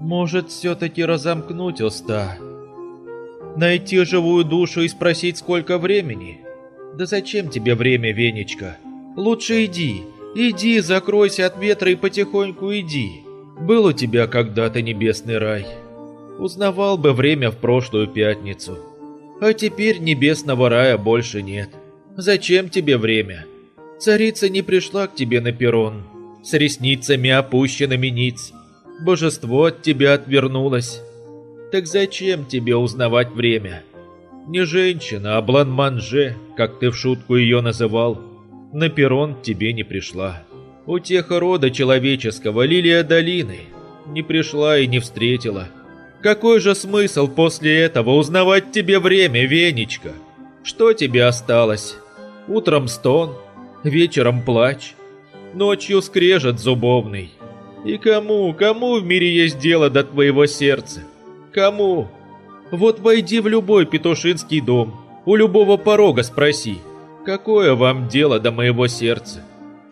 Может, все-таки разомкнуть уста? Найти живую душу и спросить, сколько времени? Да зачем тебе время, Венечка? Лучше иди, иди, закройся от ветра и потихоньку иди. Был у тебя когда-то небесный рай. Узнавал бы время в прошлую пятницу. А теперь небесного рая больше нет. Зачем тебе время? Царица не пришла к тебе на перрон, с ресницами опущенными ниц. Божество от тебя отвернулось. Так зачем тебе узнавать время? Не женщина, а бланманже, как ты в шутку ее называл, на перрон тебе не пришла. Утеха рода человеческого, лилия долины, не пришла и не встретила. Какой же смысл после этого узнавать тебе время, Венечка? Что тебе осталось? Утром стон, вечером плач, ночью скрежет зубовный. И кому, кому в мире есть дело до твоего сердца? Кому? Вот войди в любой петушинский дом, у любого порога спроси, какое вам дело до моего сердца?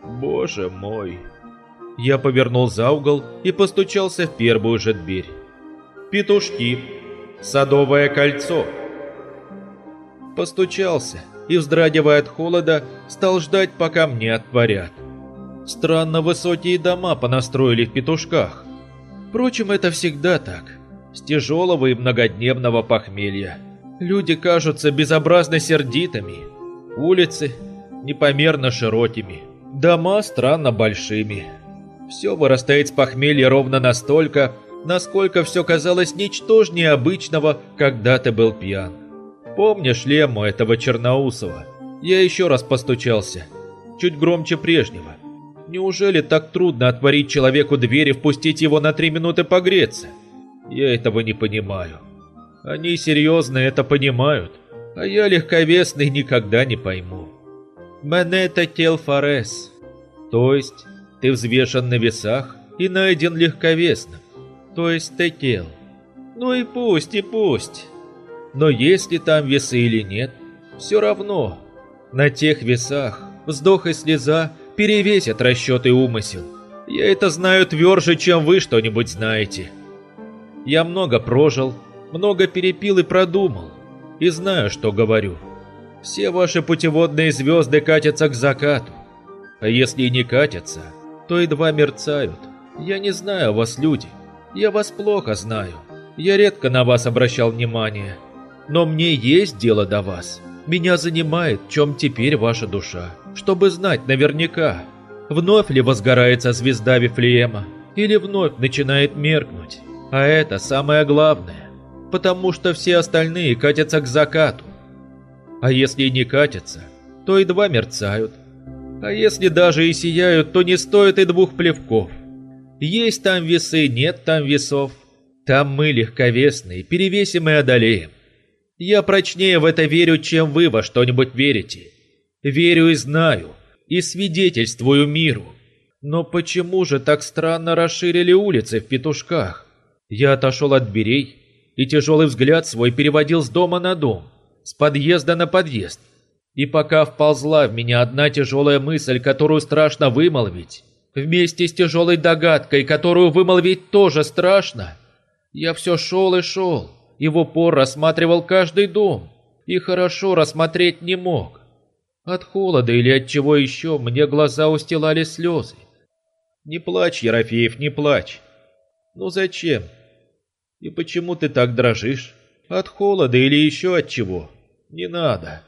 Боже мой. Я повернул за угол и постучался в первую же дверь. Петушки. Садовое кольцо. Постучался и, вздрагивая от холода, стал ждать, пока мне отворят. Странно высокие дома понастроили в петушках. Впрочем, это всегда так. С тяжелого и многодневного похмелья. Люди кажутся безобразно сердитыми. Улицы непомерно широкими. Дома странно большими. Все вырастает с похмелья ровно настолько, насколько все казалось ничтожнее обычного, когда ты был пьян. Помнишь лему этого Черноусова? Я еще раз постучался. Чуть громче прежнего. Неужели так трудно отворить человеку дверь и впустить его на три минуты погреться? Я этого не понимаю. Они серьезно это понимают, а я легковесный никогда не пойму. Менета тел форес. То есть ты взвешен на весах и найден легковесным. То есть ты тел. Ну и пусть, и пусть. Но есть там весы или нет, все равно. На тех весах вздох и слеза перевесят расчет и умысел. Я это знаю тверже, чем вы что-нибудь знаете. Я много прожил, много перепил и продумал, и знаю, что говорю. Все ваши путеводные звезды катятся к закату, а если и не катятся, то едва мерцают. Я не знаю вас, люди, я вас плохо знаю. Я редко на вас обращал внимание, но мне есть дело до вас. Меня занимает, чем теперь ваша душа, чтобы знать наверняка, вновь ли возгорается звезда Вифлеема, или вновь начинает меркнуть. А это самое главное, потому что все остальные катятся к закату. А если не катятся, то и два мерцают. А если даже и сияют, то не стоит и двух плевков. Есть там весы, нет там весов. Там мы легковесные, перевесим и одолеем. Я прочнее в это верю, чем вы во что-нибудь верите. Верю и знаю, и свидетельствую миру. Но почему же так странно расширили улицы в петушках? Я отошел от дверей и тяжелый взгляд свой переводил с дома на дом, с подъезда на подъезд. И пока вползла в меня одна тяжелая мысль, которую страшно вымолвить, вместе с тяжелой догадкой, которую вымолвить тоже страшно, я все шел и шел, и в упор рассматривал каждый дом, и хорошо рассмотреть не мог. От холода или от чего еще мне глаза устилали слезы. Не плачь, Ерофеев, не плачь. Ну зачем? И почему ты так дрожишь? От холода или еще от чего? Не надо.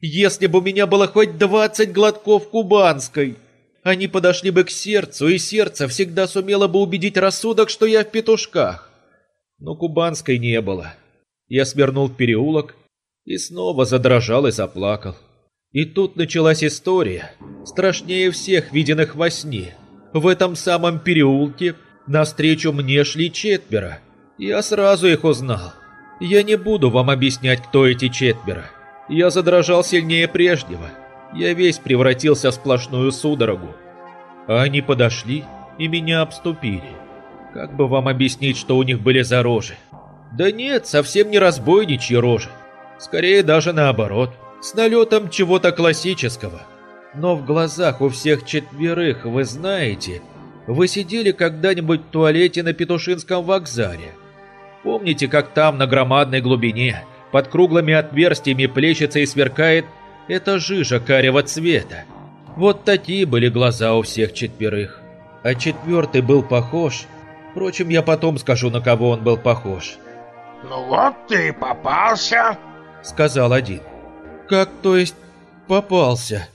Если бы у меня было хоть двадцать глотков кубанской, они подошли бы к сердцу, и сердце всегда сумело бы убедить рассудок, что я в петушках но кубанской не было. Я свернул в переулок и снова задрожал и заплакал. И тут началась история, страшнее всех виденных во сне. В этом самом переулке навстречу мне шли четверо. Я сразу их узнал. Я не буду вам объяснять, кто эти четверо. Я задрожал сильнее прежнего. Я весь превратился в сплошную судорогу. Они подошли и меня обступили. Как бы вам объяснить, что у них были за рожи? Да нет, совсем не разбойничьи рожи. Скорее даже наоборот, с налетом чего-то классического. Но в глазах у всех четверых, вы знаете, вы сидели когда-нибудь в туалете на Петушинском вокзале? Помните, как там, на громадной глубине, под круглыми отверстиями плещется и сверкает эта жижа карего цвета? Вот такие были глаза у всех четверых. А четвертый был похож... Впрочем, я потом скажу, на кого он был похож. «Ну вот ты и попался», — сказал один. «Как, то есть, попался?»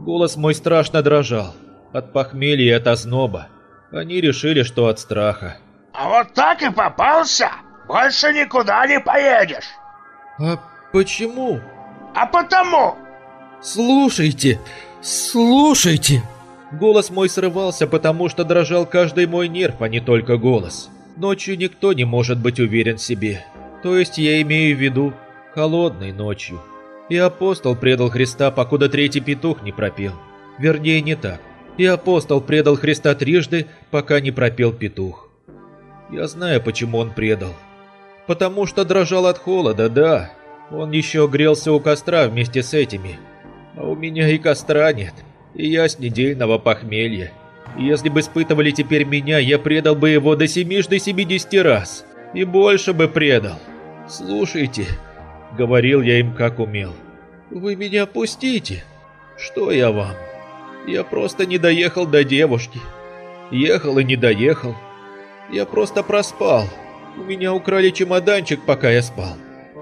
Голос мой страшно дрожал. От похмелья и от озноба. Они решили, что от страха. «А вот так и попался? Больше никуда не поедешь!» «А почему?» «А потому!» «Слушайте! Слушайте!» Голос мой срывался, потому что дрожал каждый мой нерв, а не только голос. Ночью никто не может быть уверен в себе. То есть я имею в виду холодной ночью. И апостол предал Христа, покуда третий петух не пропел. Вернее, не так. И апостол предал Христа трижды, пока не пропел петух. Я знаю, почему он предал. Потому что дрожал от холода, да. Он еще грелся у костра вместе с этими. А у меня и костра нет, и я с недельного похмелья. Если бы испытывали теперь меня, я предал бы его до семижды семидесяти раз. И больше бы предал. Слушайте, говорил я им как умел. Вы меня пустите. Что я вам? Я просто не доехал до девушки. Ехал и не доехал. Я просто проспал. У меня украли чемоданчик, пока я спал.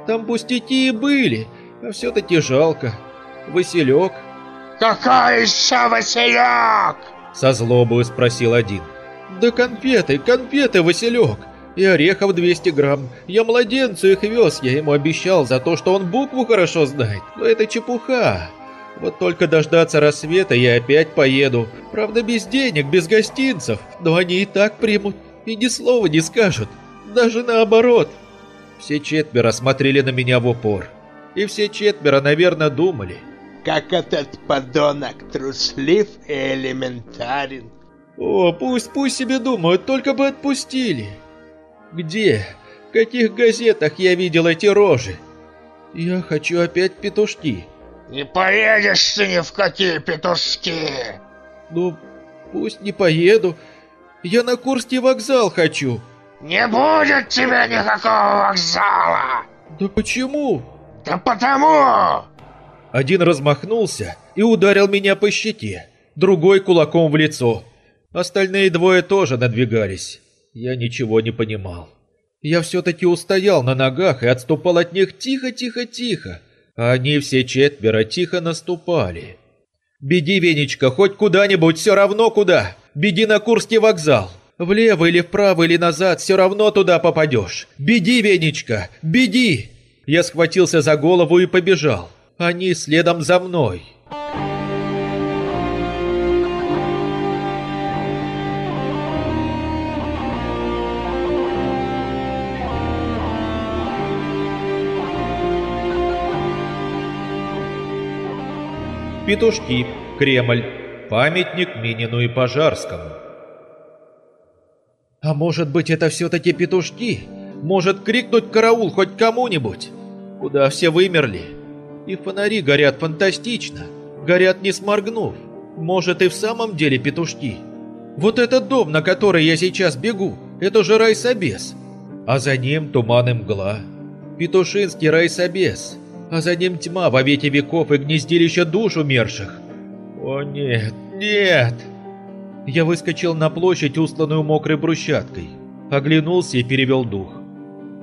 Там пустяки и были, а все-таки жалко. Василек. Какой еще Василек? Со злобой спросил один. Да конфеты, конфеты, Василек. И орехов 200 грамм. Я младенцу их вез, я ему обещал за то, что он букву хорошо знает. Но это чепуха. Вот только дождаться рассвета я опять поеду. Правда, без денег, без гостинцев. Но они и так примут. И ни слова не скажут. Даже наоборот. Все четверо смотрели на меня в упор. И все четверо, наверное, думали. Как этот подонок труслив и элементарен. О, пусть, пусть себе думают, только бы отпустили. Где? В каких газетах я видел эти рожи? Я хочу опять петушки. Не поедешь ты ни в какие петушки. Ну, пусть не поеду. Я на Курский вокзал хочу. Не будет тебе никакого вокзала. Да почему? Да потому. Один размахнулся и ударил меня по щеке, другой кулаком в лицо. Остальные двое тоже надвигались. Я ничего не понимал. Я все-таки устоял на ногах и отступал от них тихо-тихо-тихо, а они все четверо тихо наступали. «Беги, Венечка, хоть куда-нибудь, все равно куда! Беги на Курский вокзал! Влево или вправо или назад, все равно туда попадешь! Беги, Венечка, беги!» Я схватился за голову и побежал. Они следом за мной. Петушки, Кремль, памятник Минину и Пожарскому. А может быть это все-таки петушки? Может крикнуть караул хоть кому-нибудь? Куда все вымерли? И фонари горят фантастично, горят не сморгнув. Может и в самом деле петушки? Вот этот дом, на который я сейчас бегу, это же райсобес. А за ним туман и мгла. Петушинский райсобес а за ним тьма во веки веков и гнездилище душ умерших. О нет, нет! Я выскочил на площадь, устланную мокрой брусчаткой, оглянулся и перевел дух.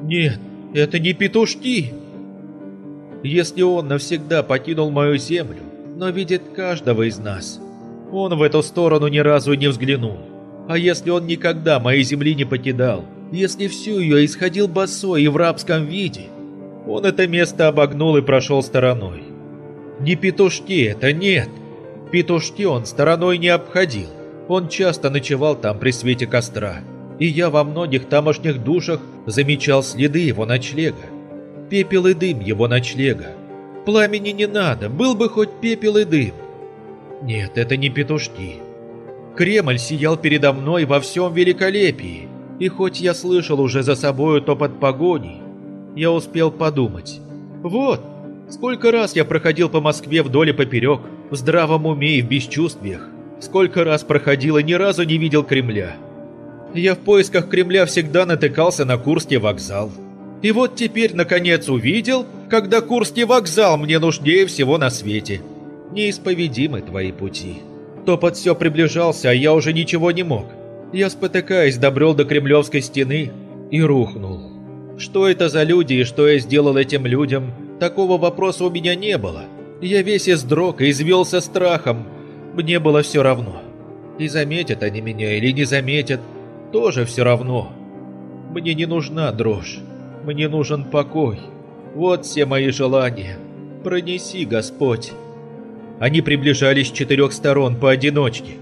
Нет, это не петушки! Если он навсегда покинул мою землю, но видит каждого из нас, он в эту сторону ни разу не взглянул. А если он никогда моей земли не покидал, если всю ее исходил босой и в рабском виде – он это место обогнул и прошел стороной. Не петушки это, нет. Петушки он стороной не обходил. Он часто ночевал там при свете костра. И я во многих тамошних душах замечал следы его ночлега. Пепел и дым его ночлега. Пламени не надо, был бы хоть пепел и дым. Нет, это не петушки. Кремль сиял передо мной во всем великолепии. И хоть я слышал уже за собою топот погони, я успел подумать. Вот, сколько раз я проходил по Москве вдоль и поперек, в здравом уме и в бесчувствиях. Сколько раз проходил и ни разу не видел Кремля. Я в поисках Кремля всегда натыкался на Курский вокзал. И вот теперь, наконец, увидел, когда Курский вокзал мне нужнее всего на свете. Неисповедимы твои пути. Топот все приближался, а я уже ничего не мог. Я, спотыкаясь, добрел до Кремлевской стены и рухнул. Что это за люди и что я сделал этим людям, такого вопроса у меня не было. Я весь издрог и извелся страхом. Мне было все равно. И заметят они меня или не заметят, тоже все равно. Мне не нужна дрожь. Мне нужен покой. Вот все мои желания. Пронеси, Господь. Они приближались с четырех сторон поодиночке.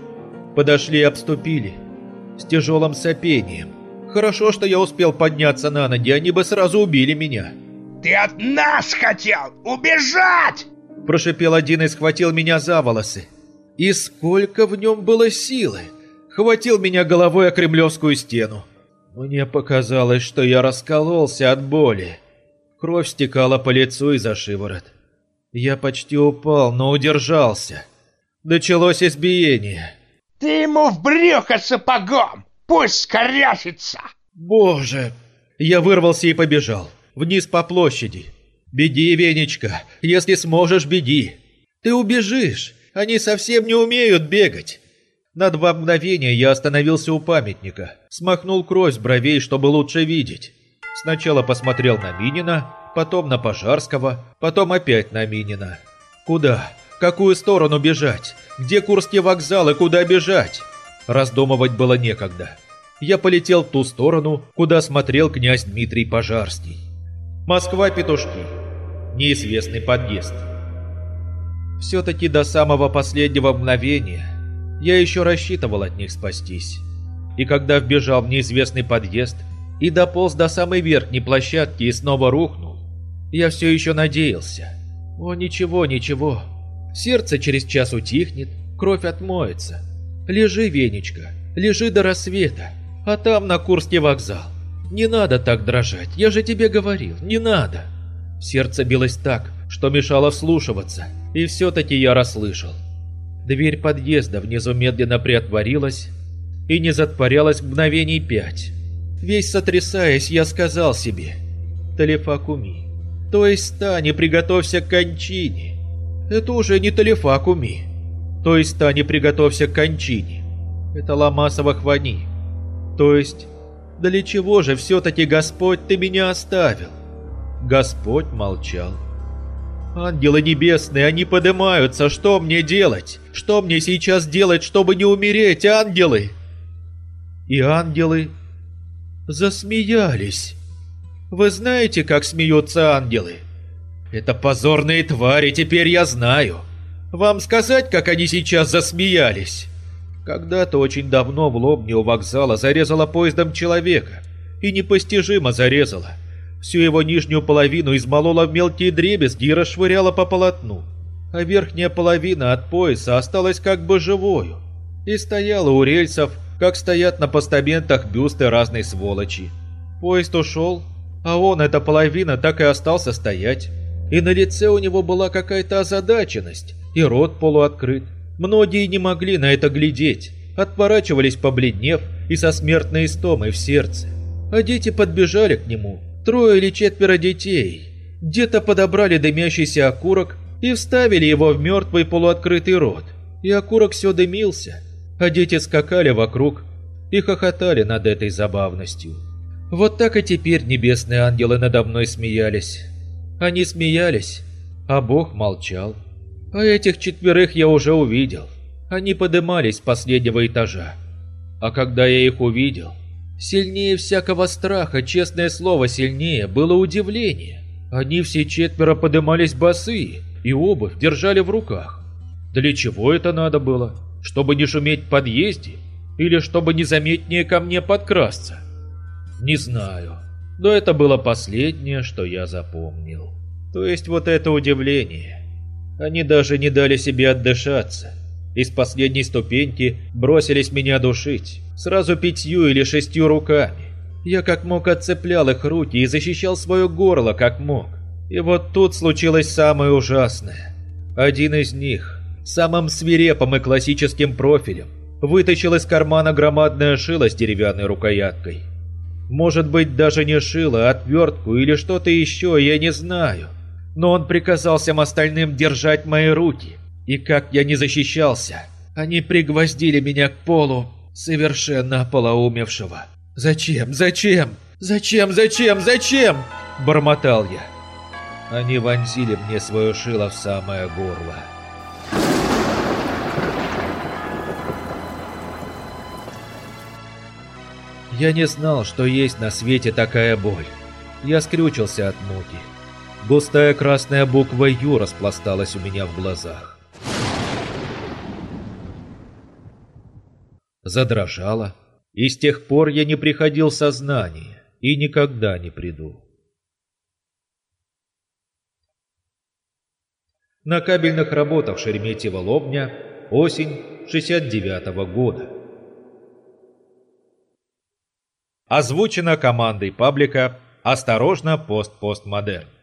Подошли и обступили. С тяжелым сопением. Хорошо, что я успел подняться на ноги, они бы сразу убили меня. Ты от нас хотел убежать! Прошипел один и схватил меня за волосы. И сколько в нем было силы! Хватил меня головой о кремлевскую стену. Мне показалось, что я раскололся от боли. Кровь стекала по лицу и за шиворот. Я почти упал, но удержался. Началось избиение. Ты ему в брюхо сапогом! Пусть скоряшится! Боже! Я вырвался и побежал. Вниз по площади. Беги, Венечка, если сможешь, беги. Ты убежишь. Они совсем не умеют бегать. На два мгновения я остановился у памятника, смахнул кровь с бровей, чтобы лучше видеть. Сначала посмотрел на Минина, потом на Пожарского, потом опять на Минина. Куда? Какую сторону бежать? Где Курский вокзал и куда бежать? Раздумывать было некогда. Я полетел в ту сторону, куда смотрел князь Дмитрий Пожарский. Москва-Петушки. Неизвестный подъезд. Все-таки до самого последнего мгновения я еще рассчитывал от них спастись. И когда вбежал в неизвестный подъезд и дополз до самой верхней площадки и снова рухнул, я все еще надеялся. О, ничего, ничего. Сердце через час утихнет, кровь отмоется. Лежи, Венечка, лежи до рассвета, а там на Курский вокзал. Не надо так дрожать, я же тебе говорил, не надо. Сердце билось так, что мешало вслушиваться, и все-таки я расслышал. Дверь подъезда внизу медленно приотворилась и не затворялась мгновений пять. Весь сотрясаясь, я сказал себе «Талифакуми». То есть стань и приготовься к кончине. Это уже не Талифакуми. То есть стань и приготовься к кончине. Это Ламасова хвани. То есть, для чего же все-таки Господь ты меня оставил? Господь молчал. Ангелы небесные, они поднимаются, что мне делать? Что мне сейчас делать, чтобы не умереть, ангелы? И ангелы засмеялись. Вы знаете, как смеются ангелы? Это позорные твари, теперь я знаю. Вам сказать, как они сейчас засмеялись? Когда-то очень давно в Лобне у вокзала зарезала поездом человека. И непостижимо зарезала всю его нижнюю половину измолола в мелкие дребезги и расшвыряла по полотну, а верхняя половина от пояса осталась как бы живою и стояла у рельсов, как стоят на постаментах бюсты разной сволочи. Поезд ушел, а он, эта половина, так и остался стоять. И на лице у него была какая-то озадаченность, и рот полуоткрыт. Многие не могли на это глядеть, отворачивались побледнев и со смертной истомой в сердце. А дети подбежали к нему, трое или четверо детей. Где-то подобрали дымящийся окурок и вставили его в мертвый полуоткрытый рот. И окурок все дымился, а дети скакали вокруг и хохотали над этой забавностью. Вот так и теперь небесные ангелы надо мной смеялись. Они смеялись, а Бог молчал. А этих четверых я уже увидел. Они подымались с последнего этажа. А когда я их увидел, Сильнее всякого страха, честное слово, сильнее, было удивление. Они все четверо подымались босые и обувь держали в руках. Для чего это надо было? Чтобы не шуметь в подъезде? Или чтобы незаметнее ко мне подкрасться? Не знаю. Но это было последнее, что я запомнил. То есть вот это удивление. Они даже не дали себе отдышаться. Из последней ступеньки бросились меня душить, сразу пятью или шестью руками. Я как мог отцеплял их руки и защищал свое горло как мог. И вот тут случилось самое ужасное. Один из них, самым свирепым и классическим профилем, вытащил из кармана громадное шило с деревянной рукояткой. Может быть, даже не шило, а отвертку или что-то еще, я не знаю. Но он приказал всем остальным держать мои руки. И как я не защищался, они пригвоздили меня к полу, совершенно ополоумевшего. «Зачем? Зачем? Зачем? Зачем? Зачем?» – бормотал я. Они вонзили мне свое шило в самое горло. Я не знал, что есть на свете такая боль. Я скрючился от муки. Густая красная буква «Ю» распласталась у меня в глазах. Задрожала, и с тех пор я не приходил в сознание и никогда не приду. На кабельных работах Шереметьево-Лобня осень 69 -го года. Озвучено командой паблика «Осторожно, пост-постмодерн».